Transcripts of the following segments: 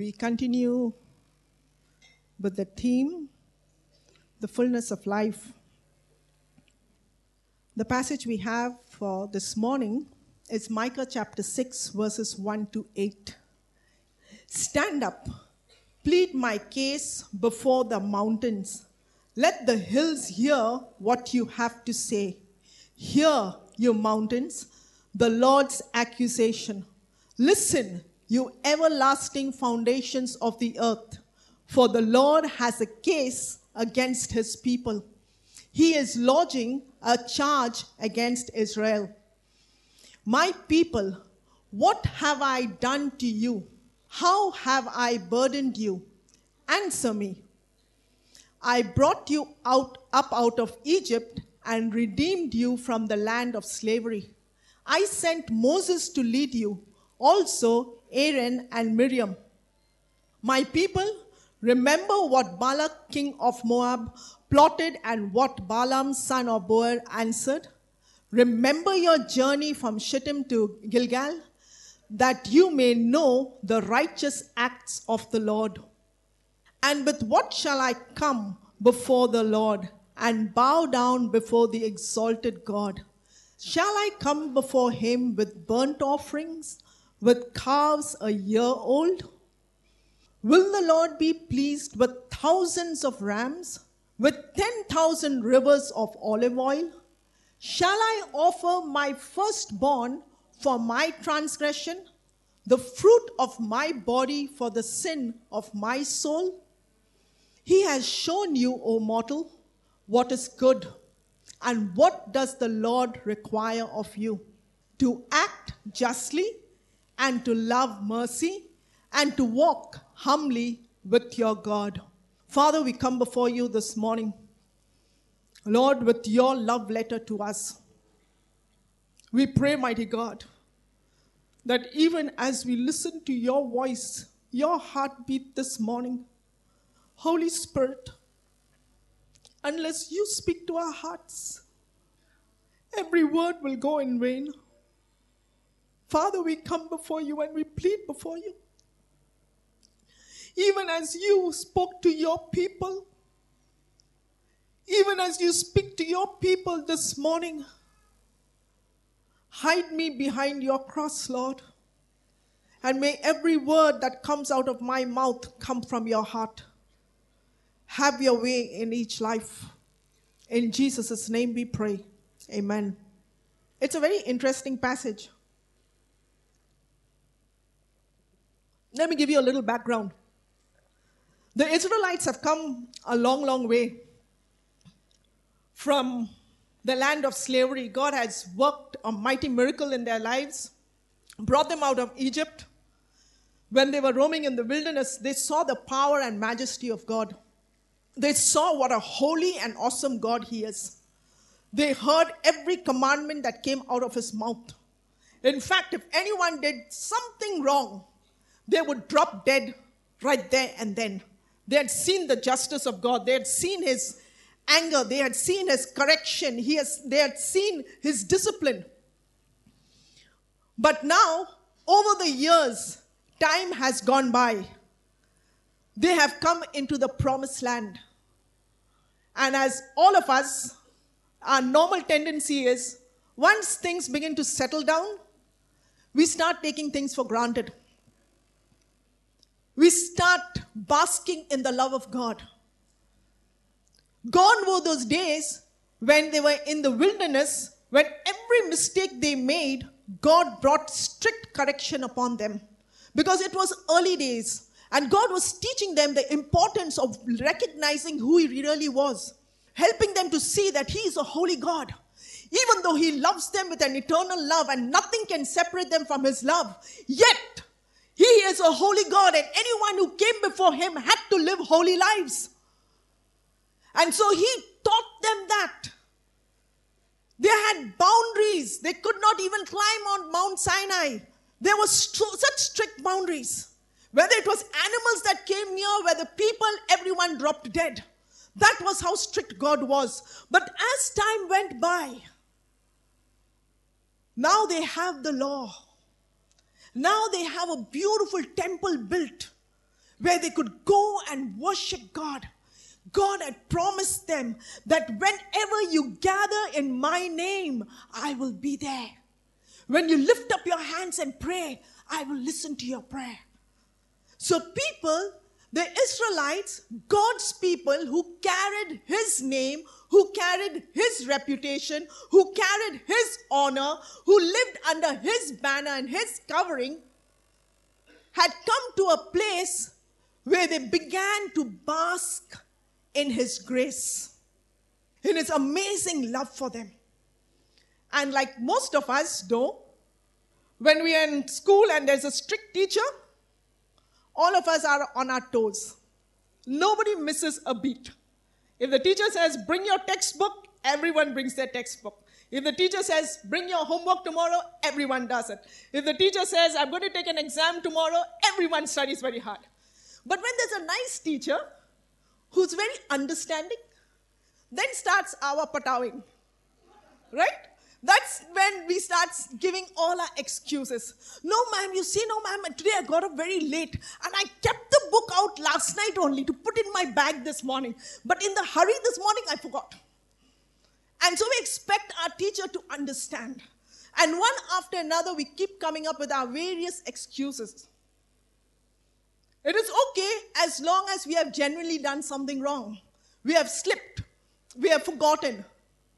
We continue with the theme, the fullness of life. The passage we have for this morning is Micah chapter 6, verses 1 to 8. Stand up, plead my case before the mountains. Let the hills hear what you have to say. Hear, you mountains, the Lord's accusation. Listen, you everlasting foundations of the earth, for the Lord has a case against his people. He is lodging a charge against Israel. My people, what have I done to you? How have I burdened you? Answer me. I brought you out up out of Egypt and redeemed you from the land of slavery. I sent Moses to lead you, also Aaron and Miriam. My people, remember what Balak, king of Moab, plotted and what Balaam, son of Beor, answered. Remember your journey from Shittim to Gilgal, that you may know the righteous acts of the Lord. And with what shall I come before the Lord and bow down before the exalted God? Shall I come before him with burnt offerings, with calves a year old? Will the Lord be pleased with thousands of rams, with 10,000 rivers of olive oil? Shall I offer my firstborn for my transgression, the fruit of my body for the sin of my soul? He has shown you, O mortal, what is good. And what does the Lord require of you? To act justly and to love mercy and to walk humbly with your God. Father, we come before you this morning, Lord, with your love letter to us. We pray, mighty God, that even as we listen to your voice, your heartbeat this morning, Holy Spirit, unless you speak to our hearts, every word will go in vain. Father, we come before you and we plead before you. Even as you spoke to your people, even as you speak to your people this morning, hide me behind your cross, Lord. And may every word that comes out of my mouth come from your heart. Have your way in each life. In Jesus' name we pray. Amen. It's a very interesting passage. Let me give you a little background. The Israelites have come a long, long way from the land of slavery. God has worked a mighty miracle in their lives, brought them out of Egypt. When they were roaming in the wilderness, they saw the power and majesty of God. They saw what a holy and awesome God He is. They heard every commandment that came out of His mouth. In fact, if anyone did something wrong, they would drop dead right there and then. They had seen the justice of God, they had seen His anger, they had seen His correction, he has, they had seen His discipline. But now, over the years, time has gone by. They have come into the promised land. And as all of us, our normal tendency is once things begin to settle down, we start taking things for granted. We start basking in the love of God. Gone were those days when they were in the wilderness, when every mistake they made, God brought strict correction upon them. Because it was early days. And God was teaching them the importance of recognizing who He really was, helping them to see that He is a holy God. even though He loves them with an eternal love and nothing can separate them from His love, yet He is a holy God and anyone who came before Him had to live holy lives. And so He taught them that. They had boundaries. They could not even climb on Mount Sinai. There were such strict boundaries. Whether it was animals that came near, whether people, everyone dropped dead. That was how strict God was. But as time went by, now they have the law. Now they have a beautiful temple built where they could go and worship God. God had promised them that whenever you gather in my name, I will be there. When you lift up your hands and pray, I will listen to your prayer. So, people, the Israelites, God's people who carried his name, who carried his reputation, who carried his honor, who lived under his banner and his covering, had come to a place where they began to bask in His grace, in His amazing love for them. And like most of us do, when we are in school and there's a strict teacher, all of us are on our toes. Nobody misses a beat. If the teacher says, bring your textbook, everyone brings their textbook. If the teacher says, bring your homework tomorrow, everyone does it. If the teacher says, I'm going to take an exam tomorrow, everyone studies very hard. But when there's a nice teacher who's very understanding, then starts our patawing. Right? That's when we start giving all our excuses. No, ma'am, you see, no, ma'am, today I got up very late and I kept the book out last night only to put in my bag this morning. But in the hurry this morning, I forgot. And so we expect our teacher to understand. And one after another, we keep coming up with our various excuses. It is okay as long as we have genuinely done something wrong. We have slipped. We have forgotten.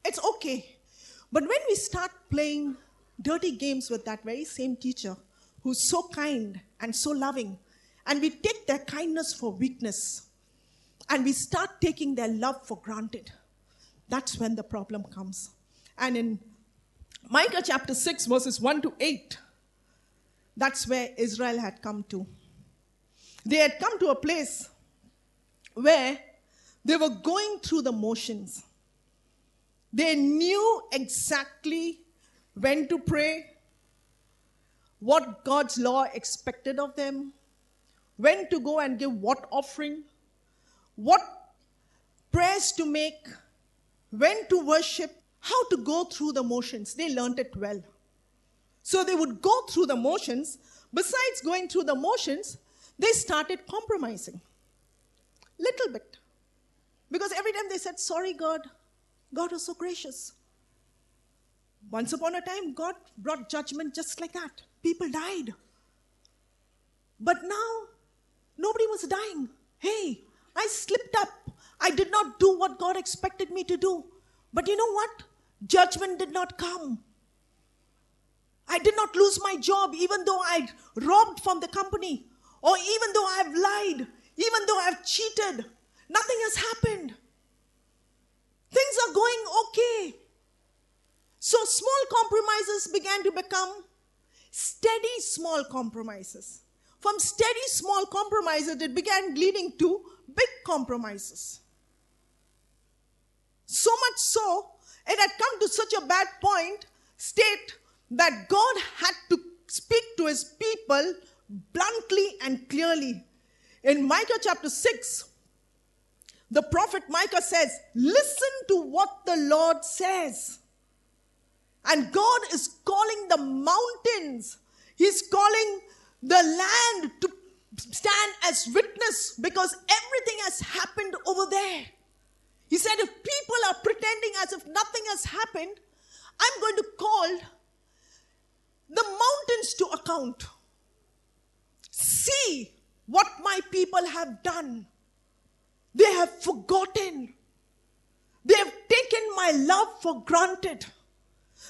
It's okay. But when we start playing dirty games with that very same teacher who's so kind and so loving, and we take their kindness for weakness, and we start taking their love for granted, that's when the problem comes. And in Micah chapter 6, verses 1 to 8, that's where Israel had come to. They had come to a place where they were going through the motions. They knew exactly when to pray, what God's law expected of them, when to go and give what offering, what prayers to make, when to worship, how to go through the motions. They learned it well. So they would go through the motions. Besides going through the motions, they started compromising. Little bit. Because every time they said, Sorry, God, God was so gracious. Once upon a time, God brought judgment just like that. People died. But now, nobody was dying. Hey, I slipped up. I did not do what God expected me to do. But you know what? Judgment did not come. I did not lose my job even though I robbed from the company. Or even though I've lied, even though I've cheated, nothing has happened. Things are going okay. So small compromises began to become steady small compromises. From steady small compromises, it began leading to big compromises. So much so, it had come to such a bad point, state, that God had to speak to his people bluntly and clearly. In Micah chapter 6, the prophet Micah says, Listen to what the Lord says. And God is calling the mountains, He's calling the land to stand as witness because everything has happened over there. He said, If people are pretending as if nothing has happened, I'm going to call the mountains to account. See what my people have done. They have forgotten. They have taken my love for granted.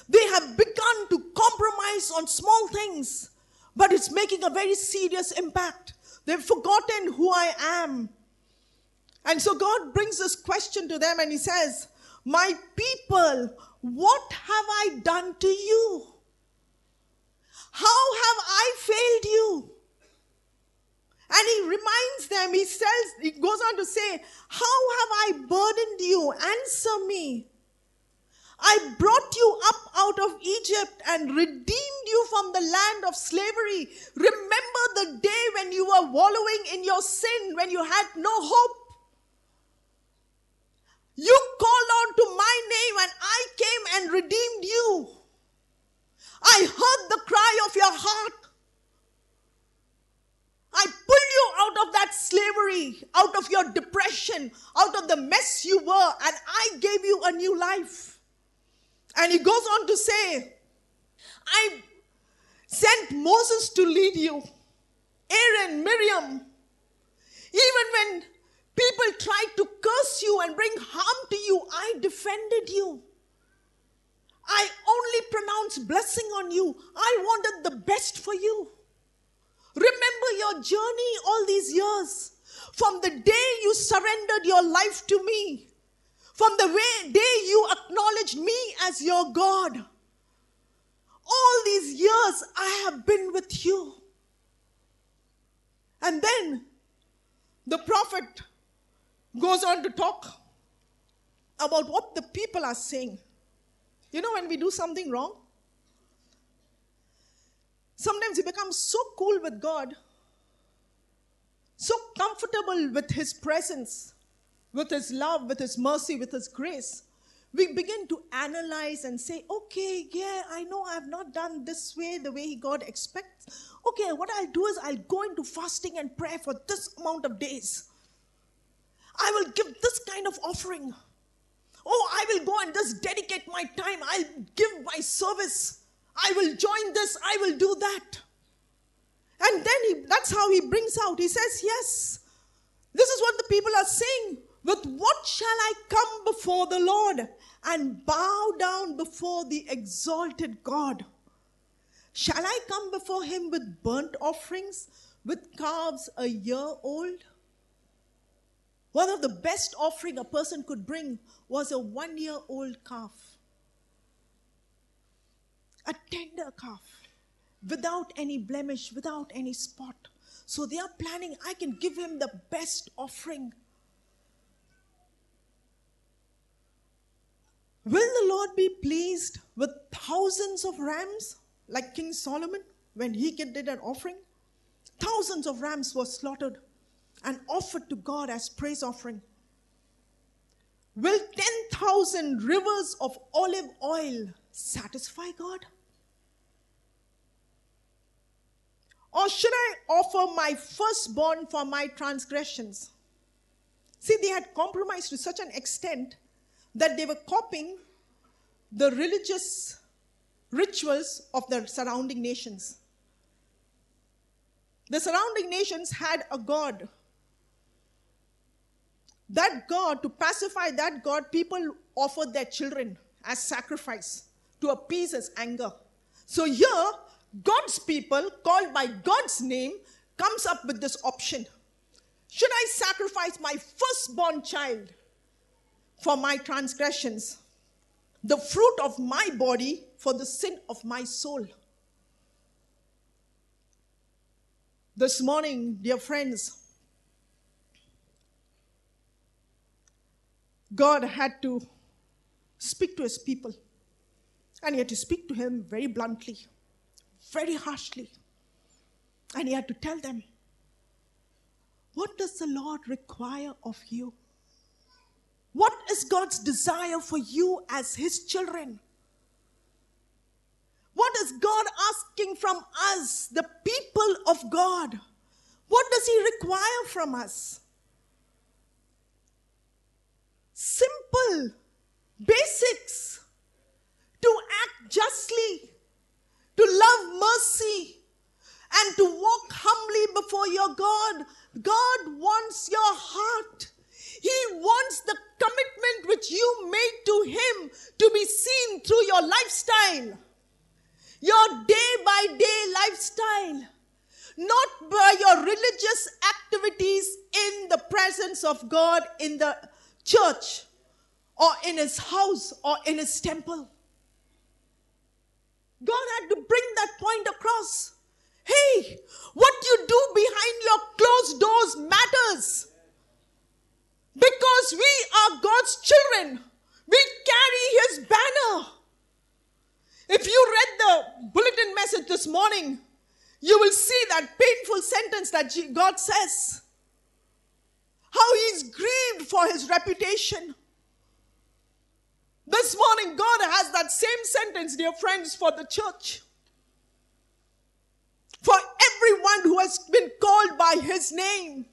They have begun to compromise on small things, but it's making a very serious impact. They've forgotten who I am. And so God brings this question to them and He says, My people, What have I done to you? How have I failed you? And he reminds them, he says, he goes on to say, How have I burdened you? Answer me. I brought you up out of Egypt and redeemed you from the land of slavery. Remember the day when you were wallowing in your sin, when you had no hope. You called on to my name and I came and redeemed you. I heard the cry of your heart. I pulled you out of that slavery, out of your depression, out of the mess you were, and I gave you a new life. And he goes on to say, I sent Moses to lead you, Aaron, Miriam. Even when people tried to curse you and bring harm to you, I defended you. I only pronounced blessing on you. I wanted the best for you. Remember your journey all these years. From the day you surrendered your life to me, from the way, day you acknowledged me as your God. All these years I have been with you. And then the prophet goes on to talk about what the people are saying. You know, when we do something wrong, sometimes we become so cool with God, so comfortable with His presence, with His love, with His mercy, with His grace. We begin to analyze and say, okay, yeah, I know I've not done this way, the way God expects. Okay, what I'll do is I'll go into fasting and prayer for this amount of days. I will give this kind of offering. Oh, I will go and just dedicate my time. I'll give my service. I will join this. I will do that. And then he, that's how he brings out. He says, Yes, this is what the people are saying. With what shall I come before the Lord and bow down before the exalted God? Shall I come before him with burnt offerings, with calves a year old? One of the best offering a person could bring was a one year old calf. A tender calf, without any blemish, without any spot. So they are planning, I can give him the best offering. Will the Lord be pleased with thousands of rams like King Solomon when he did an offering? Thousands of rams were slaughtered and offered to God as praise offering. Will 10,000 rivers of olive oil satisfy God? Or should I offer my firstborn for my transgressions? See, they had compromised to such an extent that they were copying the religious rituals of the surrounding nations. The surrounding nations had a god that God, to pacify that God, people offered their children as sacrifice to appease his anger. So here, God's people, called by God's name, comes up with this option. Should I sacrifice my firstborn child for my transgressions, the fruit of my body for the sin of my soul? This morning, dear friends, God had to speak to his people. And he had to speak to him very bluntly, very harshly. And he had to tell them, What does the Lord require of you? What is God's desire for you as his children? What is God asking from us, the people of God? What does he require from us? simple basics to act justly, to love mercy, and to walk humbly before your God. God wants your heart. He wants the commitment which you made to Him to be seen through your lifestyle, your day by day lifestyle, not by your religious activities in the presence of God in the church or in his house or in his temple. God had to bring that point across. Hey, what you do behind your closed doors matters. Because we are God's children, we carry His banner. If you read the bulletin message this morning, you will see that painful sentence that God says. How He's grieved for His reputation. This morning, God has that same sentence, dear friends, for the church. For everyone who has been called by His name.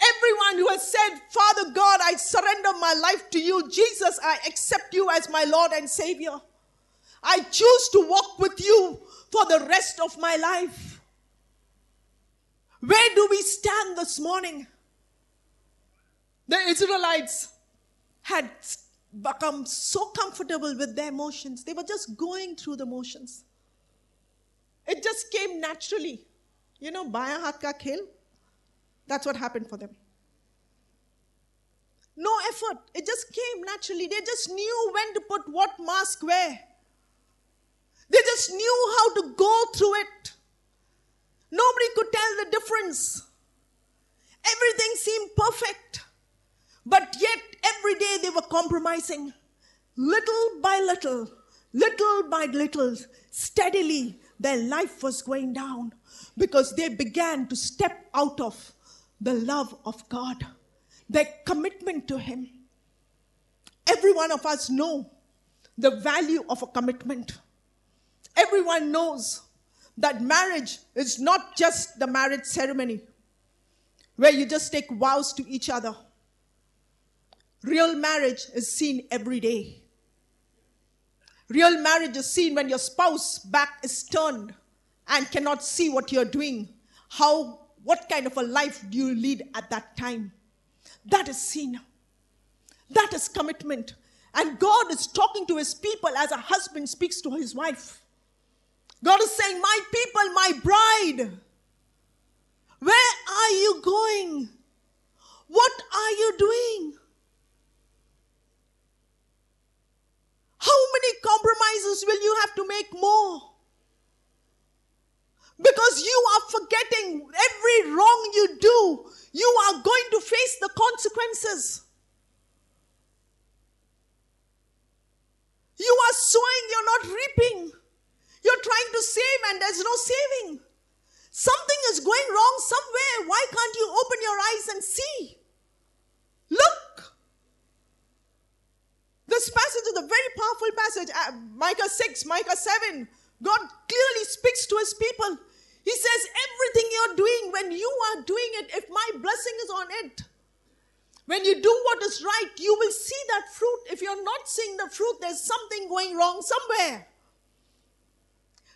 Everyone who has said, Father God, I surrender my life to you. Jesus, I accept you as my Lord and Savior. I choose to walk with you for the rest of my life. Where do we stand this morning? The Israelites had become so comfortable with their emotions. They were just going through the motions. It just came naturally. You know, baya hat ka khel? That's what happened for them. No effort. It just came naturally. They just knew when to put what mask where. They just knew how to go through it. Nobody could tell the difference. Everything seemed perfect. But yet, every day they were compromising. Little by little, little by little, steadily, their life was going down because they began to step out of the love of God, their commitment to Him. Every one of us know the value of a commitment. Everyone knows that marriage is not just the marriage ceremony where you just take vows to each other. Real marriage is seen every day. Real marriage is seen when your spouse back is turned and cannot see what you're doing. How, what kind of a life do you lead at that time? That is seen. That is commitment. And God is talking to his people as a husband speaks to his wife. God is saying, My people, my bride, where are you going? What are you doing? How many compromises will you have to make more? Because you are forgetting every wrong you do, you are going to face the consequences. You are sowing, you're not reaping. You're trying to save, and there's no saving. Something is going wrong somewhere. Why can't you open your eyes and see? Look. This passage is a very powerful passage. Uh, Micah 6, Micah 7. God clearly speaks to his people. He says, Everything you're doing, when you are doing it, if my blessing is on it, when you do what is right, you will see that fruit. If you're not seeing the fruit, there's something going wrong somewhere.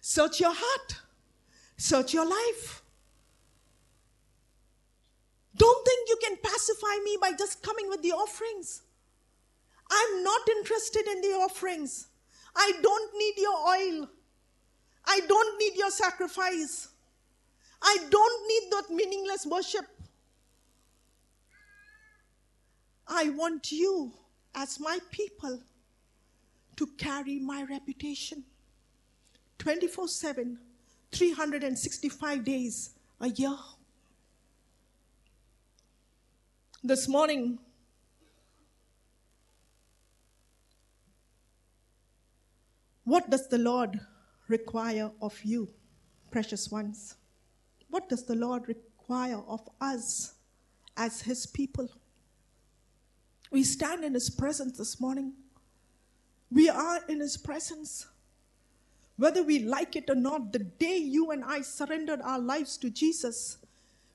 Search your heart, search your life. Don't think you can pacify me by just coming with the offerings. I'm not interested in the offerings. I don't need your oil. I don't need your sacrifice. I don't need that meaningless worship. I want you, as my people, to carry my reputation 24 7, 365 days a year. This morning, what does the Lord require of you, precious ones? What does the Lord require of us as His people? We stand in His presence this morning. We are in His presence. Whether we like it or not, the day you and I surrendered our lives to Jesus,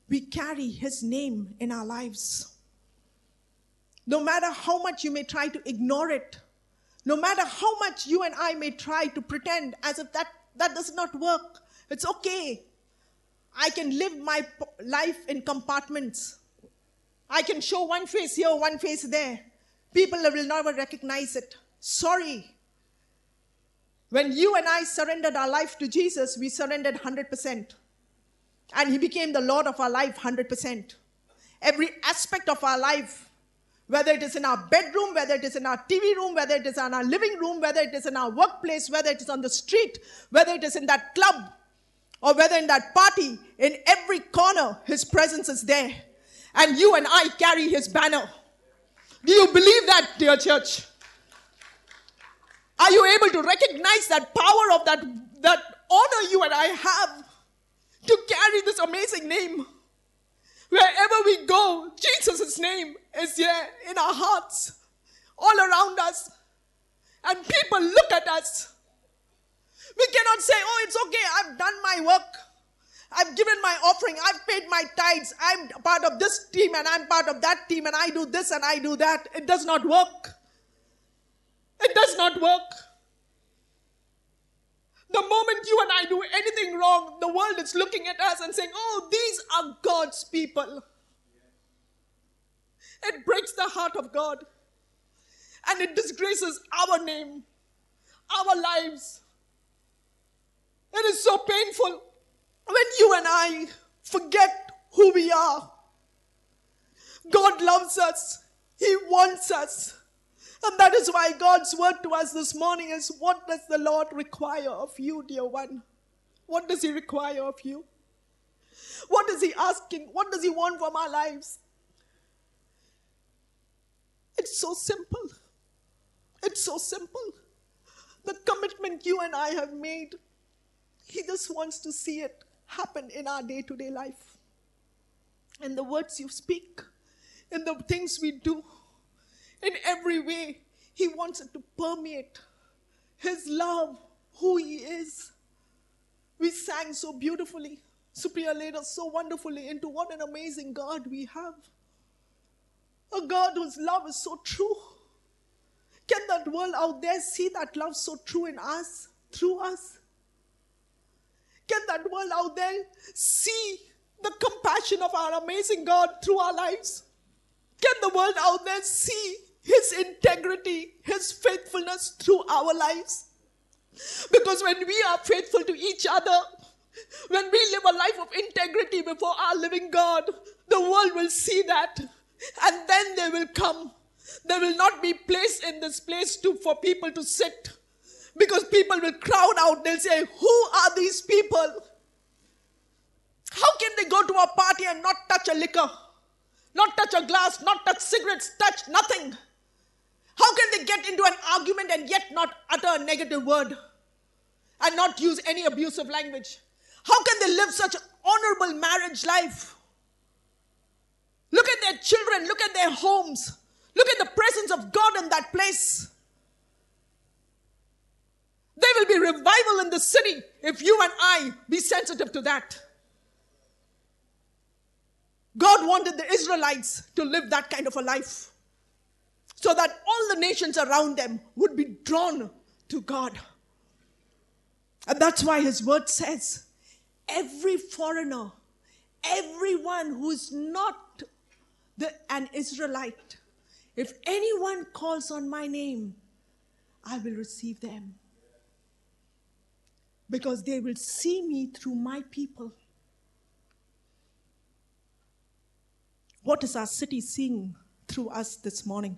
we carry His name in our lives. No matter how much you may try to ignore it, no matter how much you and I may try to pretend as if that, that does not work, it's okay. I can live my life in compartments. I can show one face here, one face there. People will never recognize it. Sorry. When you and I surrendered our life to Jesus, we surrendered 100%. And He became the Lord of our life 100%. Every aspect of our life, Whether it is in our bedroom, whether it is in our TV room, whether it is in our living room, whether it is in our workplace, whether it is on the street, whether it is in that club, or whether in that party, in every corner, His presence is there. And you and I carry His banner. Do you believe that, dear church? Are you able to recognize that power of that, that honor you and I have to carry this amazing name? Wherever we go, Jesus' name is there in our hearts, all around us. And people look at us. We cannot say, oh, it's okay, I've done my work. I've given my offering. I've paid my tithes. I'm part of this team and I'm part of that team and I do this and I do that. It does not work. It does not work. The moment you and I do anything wrong, the world is looking at us and saying, oh, these are God's people. It breaks the heart of God. And it disgraces our name, our lives. It is so painful when you and I forget who we are. God loves us, He wants us. And that is why God's word to us this morning is what does the Lord require of you, dear one? What does He require of you? What is He asking? What does He want from our lives? It's so simple. It's so simple. The commitment you and I have made, He just wants to see it happen in our day to day life. In the words you speak, in the things we do, in every way. He wants it to permeate His love, who He is. We sang so beautifully. Supriya laid us so wonderfully into what an amazing God we have. A God whose love is so true. Can that world out there see that love so true in us, through us? Can that world out there see the compassion of our amazing God through our lives? Can the world out there see his integrity, His faithfulness through our lives. Because when we are faithful to each other, when we live a life of integrity before our living God, the world will see that. And then they will come. They will not be placed in this place to, for people to sit. Because people will crowd out. They'll say, Who are these people? How can they go to a party and not touch a liquor? Not touch a glass, not touch cigarettes, touch nothing? How can they get into an argument and yet not utter a negative word and not use any abusive language? How can they live such honorable marriage life? Look at their children, look at their homes, look at the presence of God in that place. There will be revival in the city if you and I be sensitive to that. God wanted the Israelites to live that kind of a life so that all the nations around them would be drawn to God. And that's why his word says every foreigner, everyone who is not the, an Israelite, if anyone calls on my name, I will receive them. Because they will see me through my people. What is our city seeing through us this morning?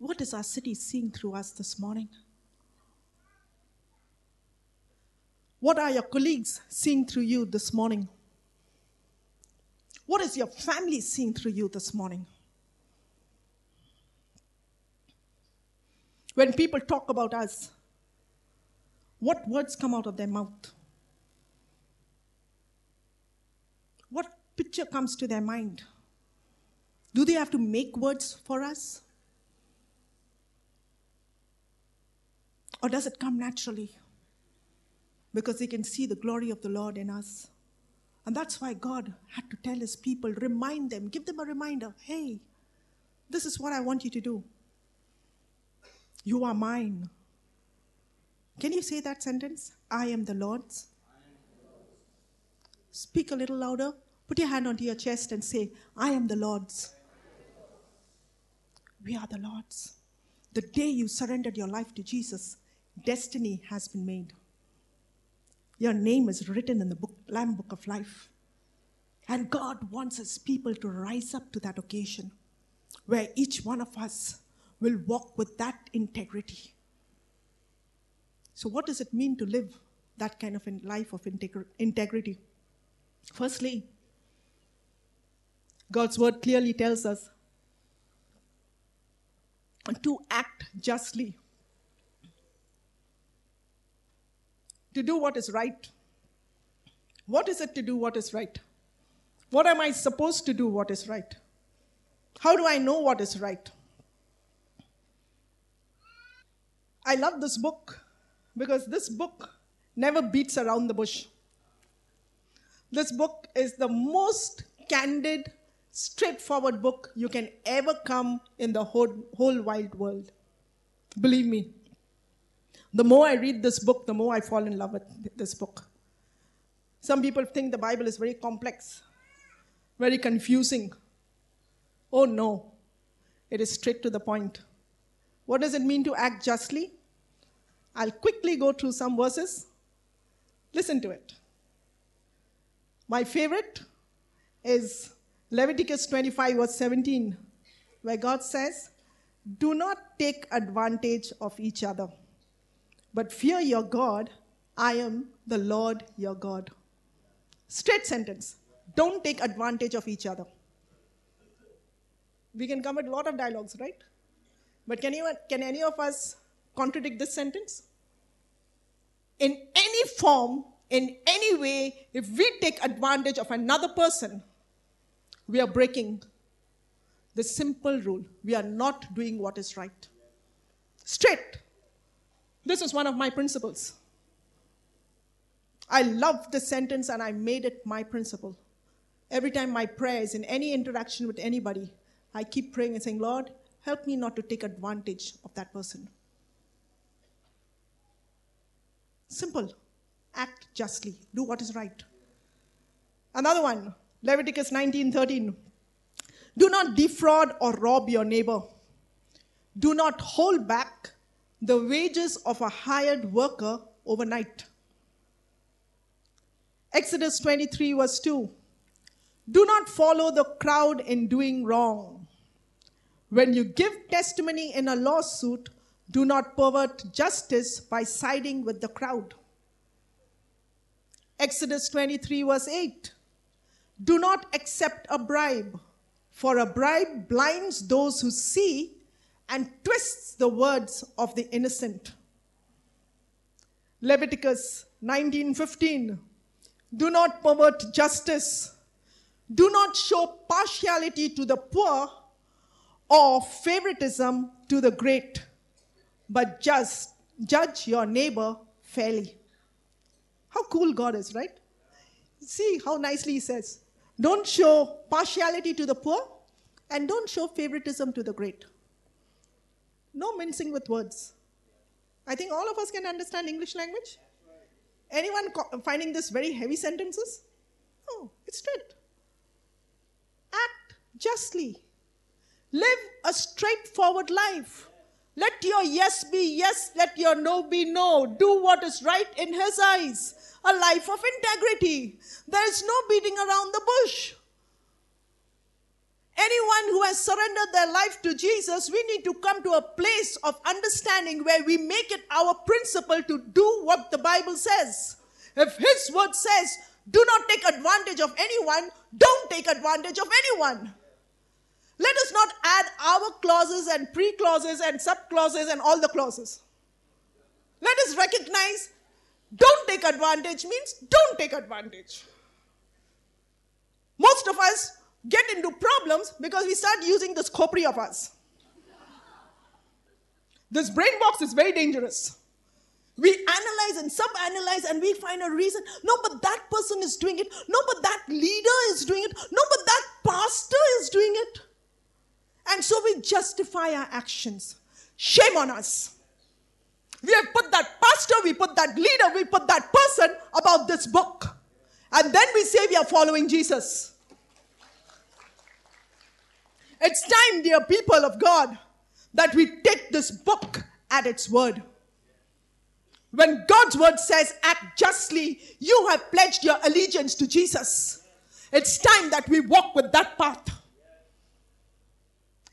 What is our city seeing through us this morning? What are your colleagues seeing through you this morning? What is your family seeing through you this morning? When people talk about us, what words come out of their mouth? What picture comes to their mind? Do they have to make words for us? Or does it come naturally? Because they can see the glory of the Lord in us. And that's why God had to tell his people, remind them, give them a reminder hey, this is what I want you to do. You are mine. Can you say that sentence? I am the Lord's. Speak a little louder. Put your hand onto your chest and say, I am the Lord's. We are the Lord's. The day you surrendered your life to Jesus, destiny has been made. Your name is written in the book, Lamb Book of Life. And God wants his people to rise up to that occasion where each one of us will walk with that integrity. So, what does it mean to live that kind of life of integri- integrity? Firstly, God's word clearly tells us to act justly, to do what is right. What is it to do what is right? What am I supposed to do what is right? How do I know what is right? I love this book because this book never beats around the bush. This book is the most candid, straightforward book you can ever come in the whole, whole wide world. Believe me. The more I read this book, the more I fall in love with this book. Some people think the Bible is very complex, very confusing. Oh no, it is straight to the point. What does it mean to act justly? I'll quickly go through some verses. Listen to it. My favorite is Leviticus 25, verse 17, where God says, Do not take advantage of each other, but fear your God. I am the Lord your God. Straight sentence. Don't take advantage of each other. We can come with a lot of dialogues, right? But can, you, can any of us contradict this sentence? In any form, in any way, if we take advantage of another person, we are breaking the simple rule. We are not doing what is right. Straight. This is one of my principles. I love the sentence and I made it my principle. Every time my prayers in any interaction with anybody, I keep praying and saying, Lord, help me not to take advantage of that person. Simple. Act justly. Do what is right. Another one, Leviticus 19:13. Do not defraud or rob your neighbor. Do not hold back the wages of a hired worker overnight. Exodus 23, verse 2. Do not follow the crowd in doing wrong. When you give testimony in a lawsuit, do not pervert justice by siding with the crowd. Exodus 23, verse 8. Do not accept a bribe, for a bribe blinds those who see and twists the words of the innocent. Leviticus 19:15 Do not pervert justice. Do not show partiality to the poor or favoritism to the great, but just judge your neighbor fairly. How cool God is, right? See how nicely he says, don't show partiality to the poor and don't show favoritism to the great. No mincing with words. I think all of us can understand English language. Anyone co- finding this very heavy sentences? No, it's straight. Act justly. Live a straightforward life. Let your yes be yes, let your no be no. Do what is right in His eyes. A life of integrity. There is no beating around the bush. Anyone who has surrendered their life to Jesus, we need to come to a place of understanding where we make it our principle to do what the Bible says. If His word says, do not take advantage of anyone, don't take advantage of anyone. Let us not add our clauses and pre clauses and sub clauses and all the clauses. Let us recognize don't take advantage means don't take advantage. Most of us get into problems because we start using this copri of us. This brain box is very dangerous. We analyze and sub analyze and we find a reason. No, but that person is doing it. No, but that leader is doing it. No, but that pastor is doing it. And so we justify our actions. Shame on us. We have put that pastor, we put that leader, we put that person about this book. And then we say we are following Jesus. It's time, dear people of God, that we take this book at its word. When God's word says, act justly, you have pledged your allegiance to Jesus. It's time that we walk with that path.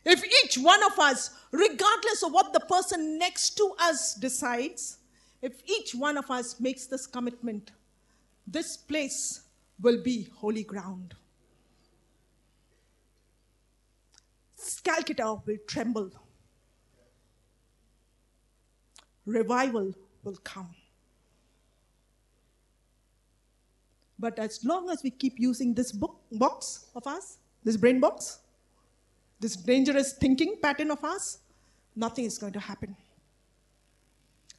If each one of us, regardless of what the person next to us decides, if each one of us makes this commitment, this place will be holy ground. Calcutta will tremble. Revival will come. But as long as we keep using this book, box of us, this brain box, this dangerous thinking pattern of us, nothing is going to happen.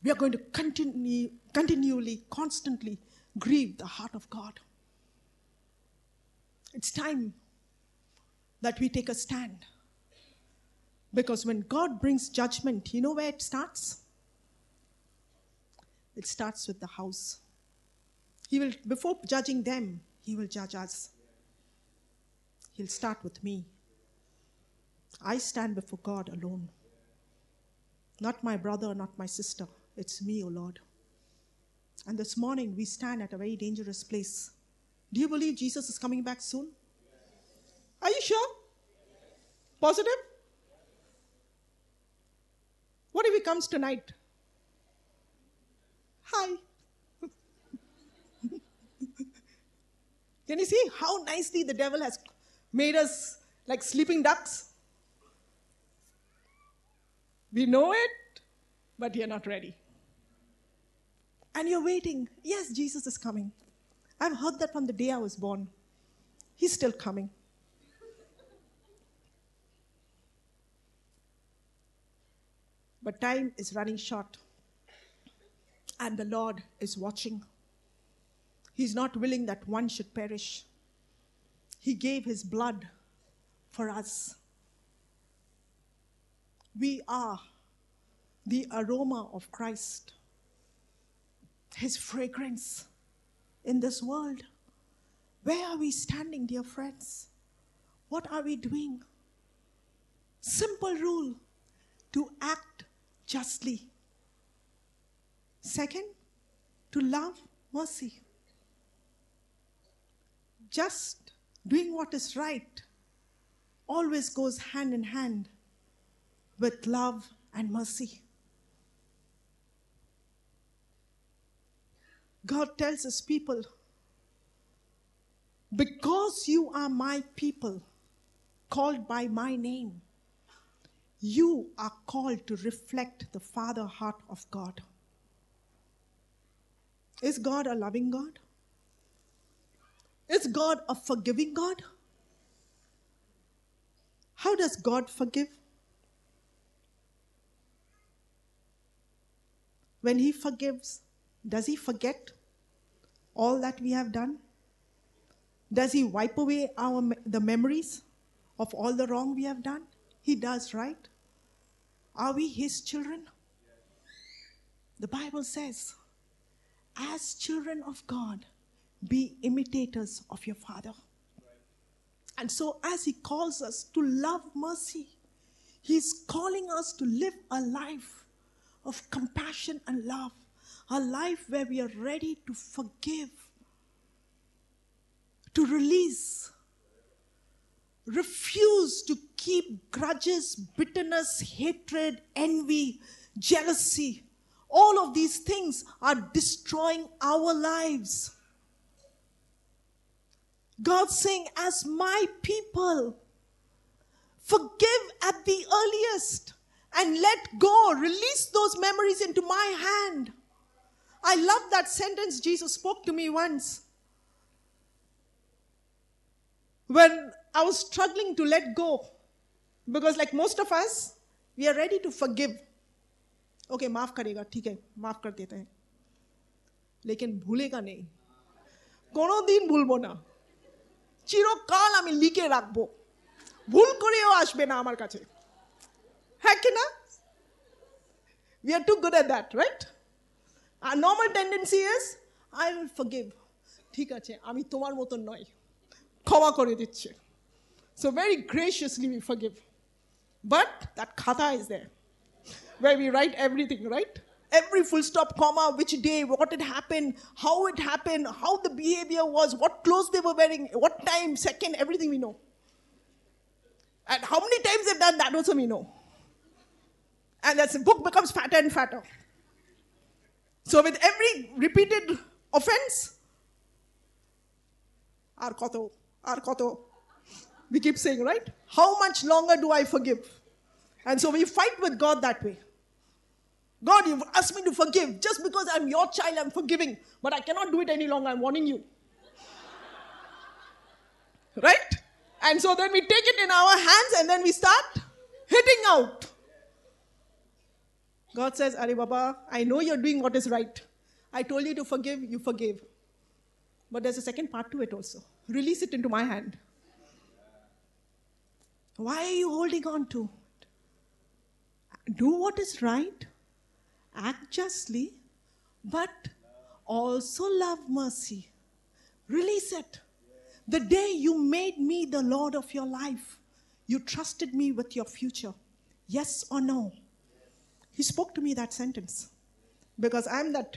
We are going to continue, continually, constantly grieve the heart of God. It's time that we take a stand. Because when God brings judgment, you know where it starts? It starts with the house. He will, before judging them, He will judge us. He'll start with me. I stand before God alone. Not my brother, not my sister. It's me, O oh Lord. And this morning, we stand at a very dangerous place. Do you believe Jesus is coming back soon? Are you sure? Positive? What if he comes tonight? Hi. Can you see how nicely the devil has made us like sleeping ducks? We know it, but you're not ready. And you're waiting. Yes, Jesus is coming. I've heard that from the day I was born. He's still coming. But time is running short, and the Lord is watching. He's not willing that one should perish. He gave his blood for us. We are the aroma of Christ, his fragrance in this world. Where are we standing, dear friends? What are we doing? Simple rule to act justly. Second, to love mercy just doing what is right always goes hand in hand with love and mercy. God tells his people, because you are my people, called by my name, you are called to reflect the Father heart of God. Is God a loving God? Is God a forgiving God? How does God forgive? When He forgives, does He forget all that we have done? Does He wipe away our, the memories of all the wrong we have done? He does, right? Are we His children? The Bible says, as children of God, be imitators of your Father. And so, as He calls us to love mercy, He's calling us to live a life of compassion and love, a life where we are ready to forgive, to release, refuse to keep grudges, bitterness, hatred, envy, jealousy. All of these things are destroying our lives. God saying, as my people, forgive at the earliest and let go, release those memories into my hand. I love that sentence Jesus spoke to me once. When I was struggling to let go, because like most of us, we are ready to forgive. Okay, माफ करेगा ठीक है माफ कर देते हैं लेकिन भूलेगा नहीं कोनो दिन भूलबो ना চিরকাল আমি লিখে রাখবো ভুল করেও আসবে না আমার কাছে হ্যাঁ কি না we are too good at that right our normal tendency is i will forgive ঠিক আছে আমি তোমার মতন নয় ক্ষমা করে দিচ্ছে so very graciously we forgive but that khata is there where we write everything right every full stop, comma, which day, what had happened, how it happened, how the behavior was, what clothes they were wearing, what time, second, everything we know. And how many times they've done that also we know. And that book becomes fatter and fatter. So with every repeated offense, arkoto, arkoto, we keep saying, right? How much longer do I forgive? And so we fight with God that way. God, you've asked me to forgive. Just because I'm your child, I'm forgiving. But I cannot do it any longer. I'm warning you. right? And so then we take it in our hands and then we start hitting out. God says, Ari Baba, I know you're doing what is right. I told you to forgive, you forgave. But there's a second part to it also. Release it into my hand. Why are you holding on to it? Do what is right, act justly, but also love mercy. Release it. The day you made me the Lord of your life, you trusted me with your future. Yes or no? He spoke to me that sentence because I'm that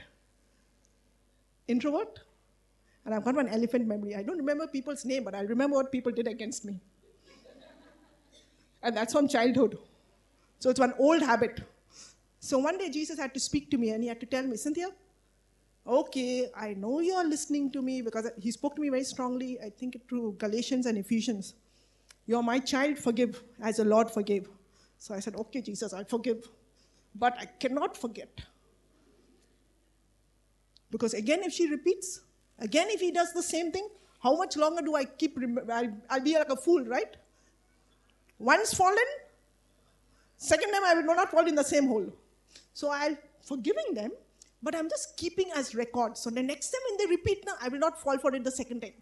introvert and I've got one elephant memory. I don't remember people's name, but I remember what people did against me. and that's from childhood. So it's one old habit. So one day Jesus had to speak to me and he had to tell me, Cynthia, okay, I know you're listening to me because he spoke to me very strongly, I think through Galatians and Ephesians. You're my child, forgive as the Lord forgave. So I said, okay, Jesus, I'll forgive. But I cannot forget. Because again, if she repeats, again, if he does the same thing, how much longer do I keep? Rem- I'll, I'll be like a fool, right? Once fallen, second time I will not fall in the same hole. So I'll forgiving them, but I'm just keeping as record. So the next time when they repeat now, I will not fall for it the second time.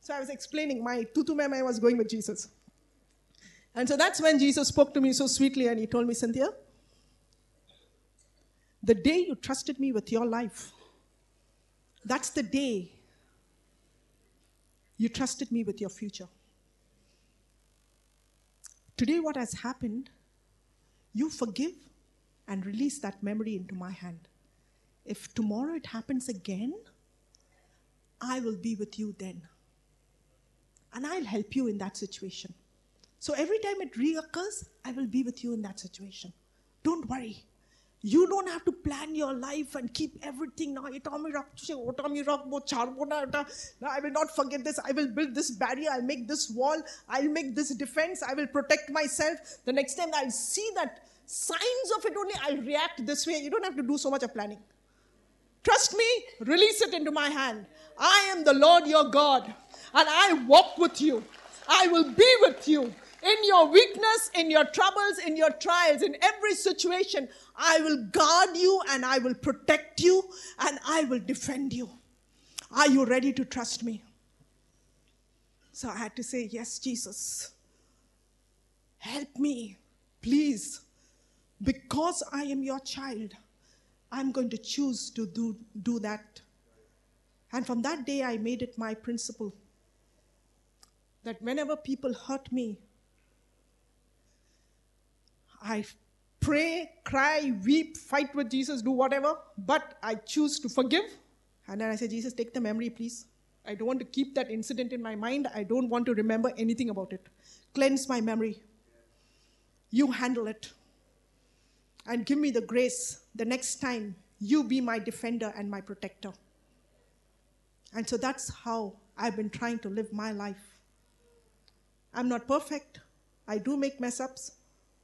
So I was explaining my tutu mem, I was going with Jesus. And so that's when Jesus spoke to me so sweetly and he told me, Cynthia, the day you trusted me with your life, that's the day you trusted me with your future. Today, what has happened, you forgive and release that memory into my hand. If tomorrow it happens again, I will be with you then. And I'll help you in that situation. So every time it reoccurs, I will be with you in that situation. Don't worry. You don't have to plan your life and keep everything. Now, I will not forget this. I will build this barrier. I'll make this wall. I'll make this defense. I will protect myself. The next time I'll see that signs of it only, I'll react this way. You don't have to do so much of planning. Trust me, release it into my hand. I am the Lord your God, and I walk with you. I will be with you in your weakness, in your troubles, in your trials, in every situation. I will guard you and I will protect you and I will defend you. Are you ready to trust me? So I had to say, Yes, Jesus. Help me, please. Because I am your child, I'm going to choose to do, do that. And from that day, I made it my principle that whenever people hurt me, I pray, cry, weep, fight with Jesus, do whatever, but I choose to forgive. And then I say, Jesus, take the memory, please. I don't want to keep that incident in my mind. I don't want to remember anything about it. Cleanse my memory. You handle it. And give me the grace the next time you be my defender and my protector. And so that's how I've been trying to live my life. I'm not perfect. I do make mess ups,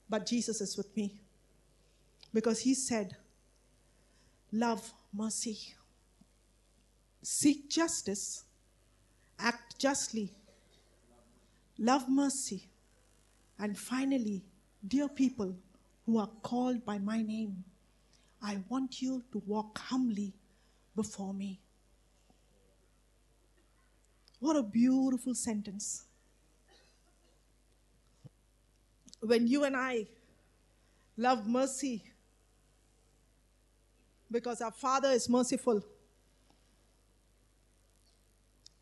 but Jesus is with me because he said, Love mercy, seek justice, act justly, love mercy, and finally, dear people who are called by my name, I want you to walk humbly before me. What a beautiful sentence. When you and I love mercy, because our Father is merciful.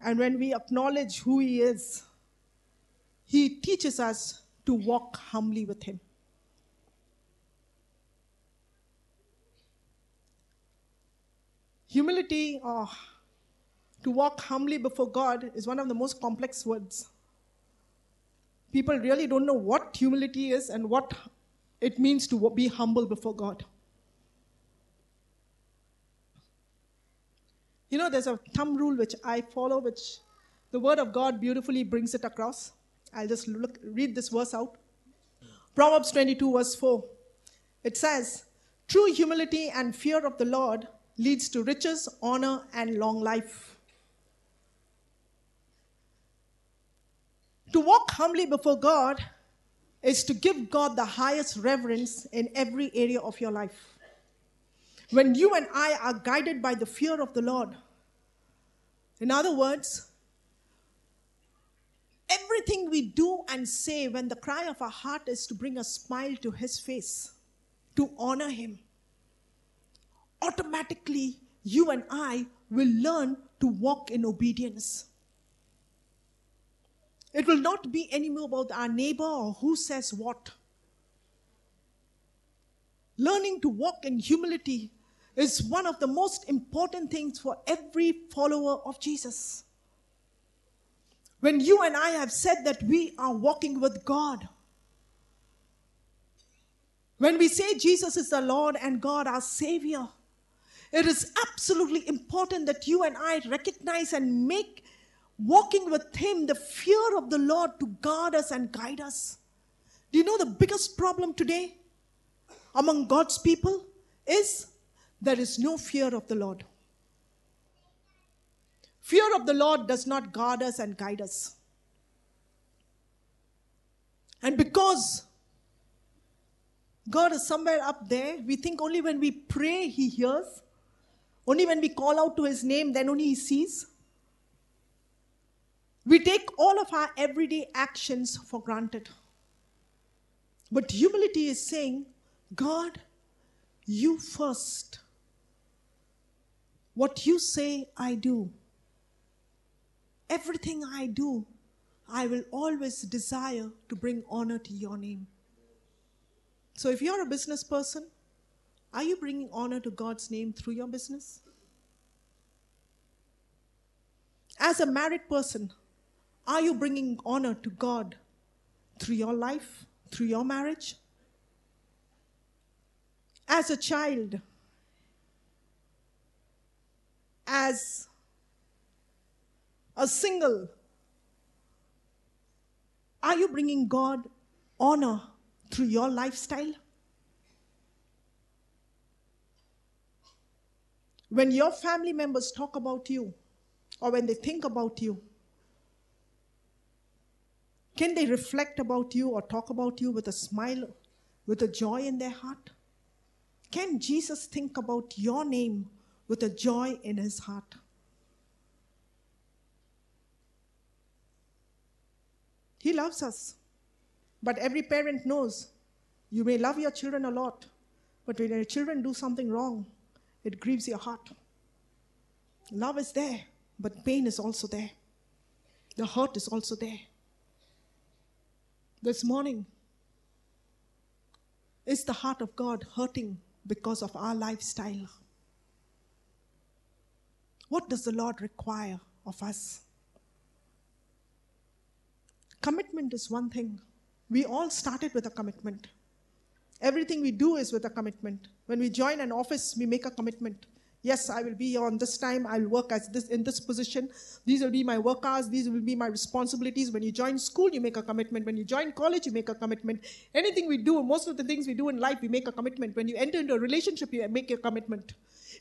And when we acknowledge who He is, He teaches us to walk humbly with Him. Humility or to walk humbly before God is one of the most complex words. People really don't know what humility is and what it means to be humble before God. You know, there's a thumb rule which I follow, which the Word of God beautifully brings it across. I'll just look, read this verse out. Proverbs 22, verse 4. It says, True humility and fear of the Lord leads to riches, honor, and long life. To walk humbly before God is to give God the highest reverence in every area of your life. When you and I are guided by the fear of the Lord, in other words, everything we do and say when the cry of our heart is to bring a smile to His face, to honor Him, automatically you and I will learn to walk in obedience. It will not be anymore about our neighbor or who says what. Learning to walk in humility is one of the most important things for every follower of Jesus. When you and I have said that we are walking with God, when we say Jesus is the Lord and God our Savior, it is absolutely important that you and I recognize and make walking with Him the fear of the Lord to guard us and guide us. Do you know the biggest problem today among God's people is there is no fear of the Lord. Fear of the Lord does not guard us and guide us. And because God is somewhere up there, we think only when we pray, He hears. Only when we call out to His name, then only He sees. We take all of our everyday actions for granted. But humility is saying, God, you first. What you say, I do. Everything I do, I will always desire to bring honor to your name. So if you're a business person, are you bringing honor to God's name through your business? As a married person, are you bringing honor to God through your life, through your marriage? As a child, as a single, are you bringing God honor through your lifestyle? When your family members talk about you or when they think about you, can they reflect about you or talk about you with a smile, with a joy in their heart? Can Jesus think about your name with a joy in his heart. He loves us. But every parent knows you may love your children a lot, but when your children do something wrong, it grieves your heart. Love is there, but pain is also there. The hurt is also there. This morning, is the heart of God hurting because of our lifestyle? What does the Lord require of us? Commitment is one thing. We all started with a commitment. Everything we do is with a commitment. When we join an office, we make a commitment. Yes, I will be on this time. I'll work as this in this position. These will be my work hours. These will be my responsibilities. When you join school, you make a commitment. When you join college, you make a commitment. Anything we do, most of the things we do in life, we make a commitment. When you enter into a relationship, you make a commitment.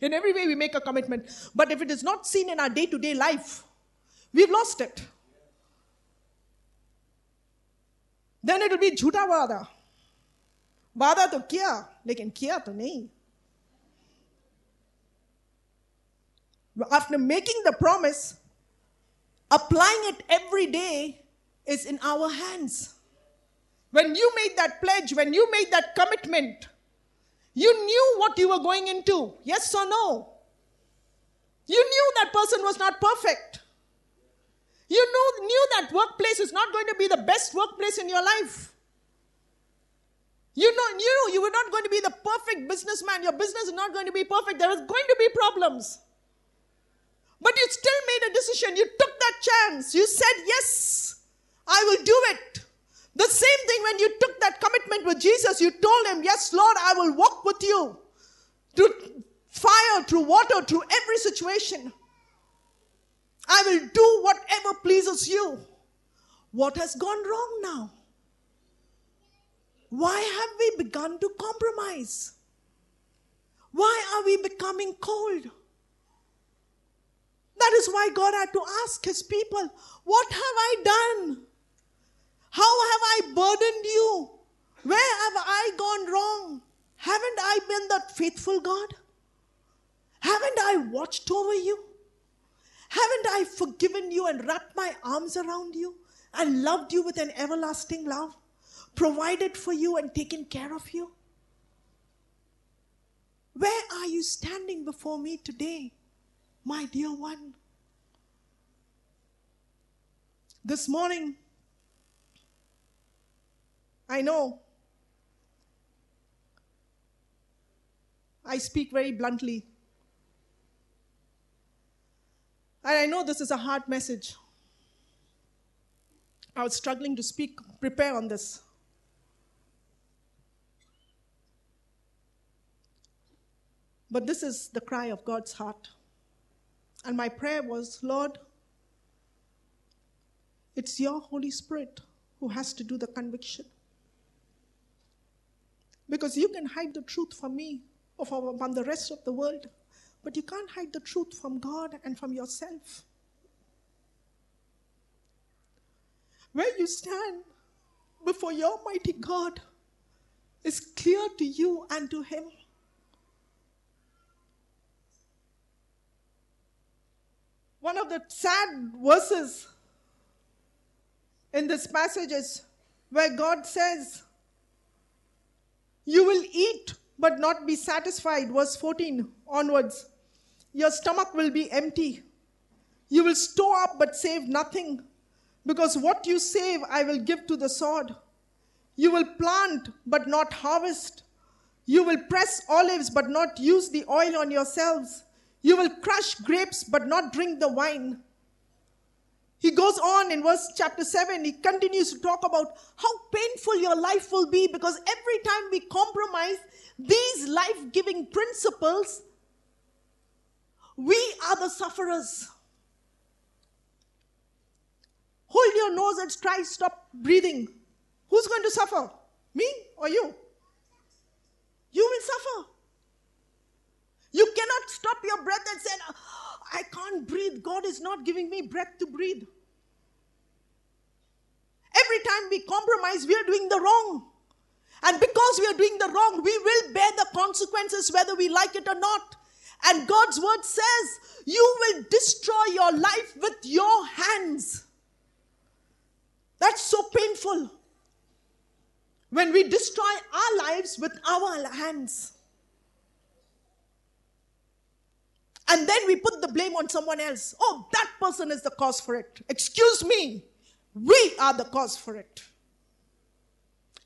In every way, we make a commitment. But if it is not seen in our day to day life, we've lost it. Then it will be झूठा वादा वादा तो किया लेकिन किया तो नहीं after making the promise applying it every day is in our hands when you made that pledge when you made that commitment you knew what you were going into. Yes or no? You knew that person was not perfect. You knew, knew that workplace is not going to be the best workplace in your life. You know, you know you were not going to be the perfect businessman. Your business is not going to be perfect. There is going to be problems. Decision. You took that chance. You said, Yes, I will do it. The same thing when you took that commitment with Jesus, you told him, Yes, Lord, I will walk with you through fire, through water, through every situation. I will do whatever pleases you. What has gone wrong now? Why have we begun to compromise? Why are we becoming cold? That is why God had to ask his people, What have I done? How have I burdened you? Where have I gone wrong? Haven't I been that faithful God? Haven't I watched over you? Haven't I forgiven you and wrapped my arms around you and loved you with an everlasting love? Provided for you and taken care of you? Where are you standing before me today, my dear one? This morning, I know I speak very bluntly. And I know this is a hard message. I was struggling to speak, prepare on this. But this is the cry of God's heart. And my prayer was, Lord, it's your Holy Spirit who has to do the conviction. Because you can hide the truth from me or from, the rest of the world, but you can't hide the truth from God and from yourself. Where you stand before your mighty God is clear to you and to Him. One of the sad verses in this passage is where God says, You will eat but not be satisfied. Verse 14 onwards. Your stomach will be empty. You will store up but save nothing, because what you save I will give to the sword. You will plant but not harvest. You will press olives but not use the oil on yourselves. You will crush grapes but not drink the wine. He goes on in verse chapter 7, he continues to talk about how painful your life will be because every time we compromise these life giving principles, we are the sufferers. Hold your nose and try stop breathing. Who's going to suffer? Me or you? You will suffer. You cannot stop your breath and say, I can't breathe. God is not giving me breath to breathe. Every time we compromise, we are doing the wrong. And because we are doing the wrong, we will bear the consequences whether we like it or not. And God's word says, You will destroy your life with your hands. That's so painful. When we destroy our lives with our hands. And then we put the blame on someone else. Oh, that person is the cause for it. Excuse me. We are the cause for it.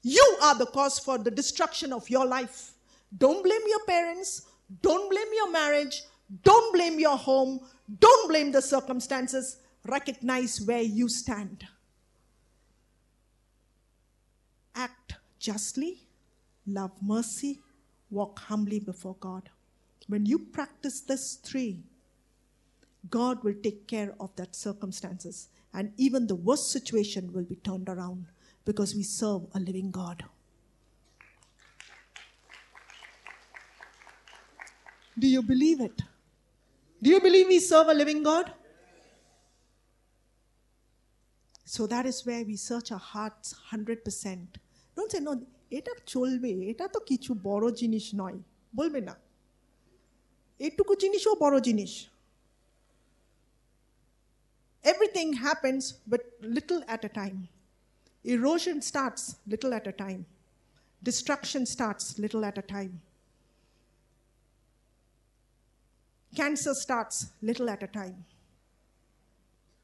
You are the cause for the destruction of your life. Don't blame your parents. Don't blame your marriage. Don't blame your home. Don't blame the circumstances. Recognize where you stand. Act justly, love mercy, walk humbly before God When you practice this three, God will take care of that circumstances and even the worst situation will be turned around because we serve a living God. Do you believe it? Do you believe we serve a living God? So that is where we search our hearts 100%. Don't say, no, এটা চলবে এটা তো কিছু বড় জিনিস নয় বলবে না এটুকু জিনিসও বড় জিনিস Everything happens but little at a time. Erosion starts little at a time. Destruction starts little at a time. Cancer starts little at a time.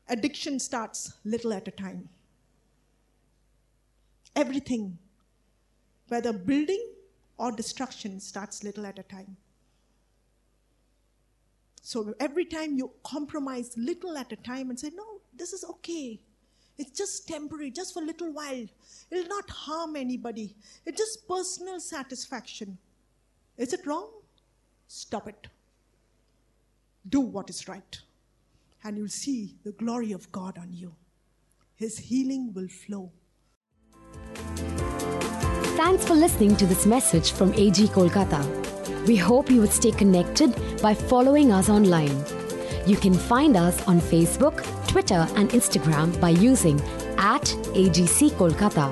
Addiction starts little at a time. Everything, whether building or destruction, starts little at a time. So every time you compromise little at a time and say, no, this is okay. It's just temporary, just for a little while. It'll not harm anybody. It's just personal satisfaction. Is it wrong? Stop it. Do what is right. And you'll see the glory of God on you. His healing will flow. Thanks for listening to this message from AG Kolkata. We hope you would stay connected by following us online. You can find us on Facebook, Twitter, and Instagram by using at AGC Kolkata.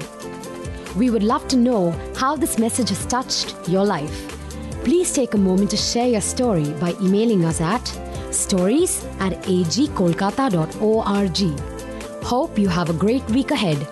We would love to know how this message has touched your life. Please take a moment to share your story by emailing us at stories at agkolkata.org. Hope you have a great week ahead